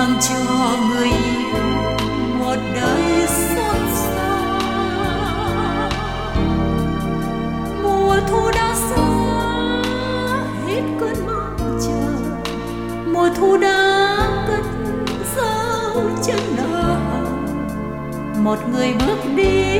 mang cho người yêu một đời xót xa. Mùa thu đã xa, hết cơn mong chờ. Mùa thu đã cất dấu chân nở một người bước đi